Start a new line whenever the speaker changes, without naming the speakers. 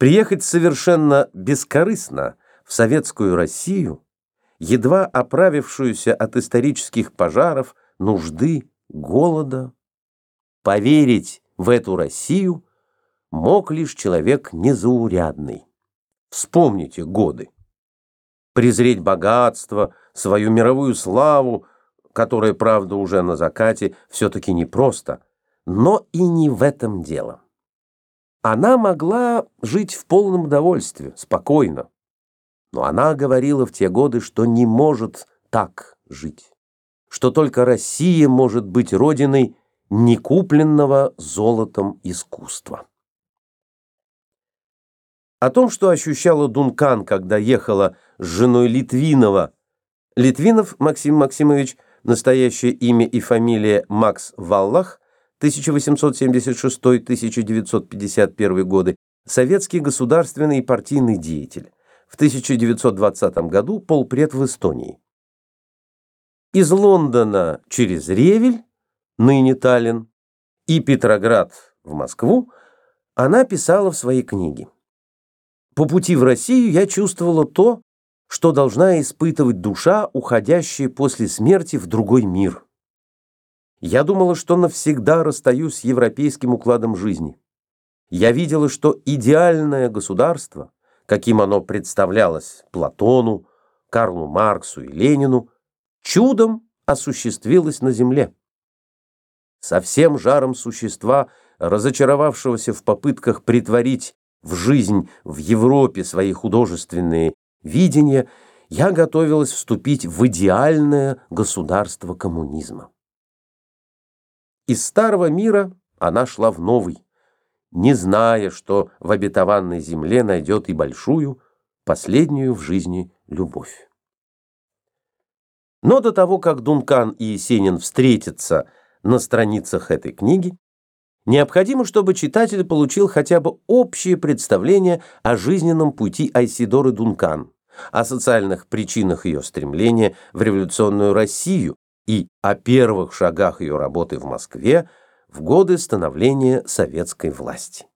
Приехать совершенно бескорыстно в советскую Россию, едва оправившуюся от исторических пожаров, нужды, голода, поверить в эту Россию мог лишь человек незаурядный. Вспомните годы. Презреть богатство, свою мировую славу, которая, правда, уже на закате, все-таки непросто, но и не в этом дело. Она могла жить в полном довольстве, спокойно. Но она говорила в те годы, что не может так жить, что только Россия может быть родиной некупленного золотом искусства. О том, что ощущала Дункан, когда ехала с женой Литвинова, Литвинов Максим Максимович, настоящее имя и фамилия Макс Валлах, 1876-1951 годы, советский государственный и партийный деятель. В 1920 году полпред в Эстонии. Из Лондона через Ревель, ныне Таллин, и Петроград в Москву она писала в своей книге. По пути в Россию я чувствовала то, что должна испытывать душа, уходящая после смерти в другой мир. Я думала, что навсегда расстаюсь с европейским укладом жизни. Я видела, что идеальное государство, каким оно представлялось Платону, Карлу Марксу и Ленину, чудом осуществилось на земле. Со всем жаром существа, разочаровавшегося в попытках притворить в жизнь в Европе свои художественные видения, я готовилась вступить в идеальное государство коммунизма. Из старого мира она шла в новый, не зная, что в обетованной земле найдет и большую, последнюю в жизни любовь. Но до того, как Дункан и Есенин встретятся на страницах этой книги, необходимо, чтобы читатель получил хотя бы общее представление о жизненном пути Айсидоры Дункан, о социальных причинах ее стремления в революционную Россию и о первых шагах ее работы в Москве в годы становления советской власти.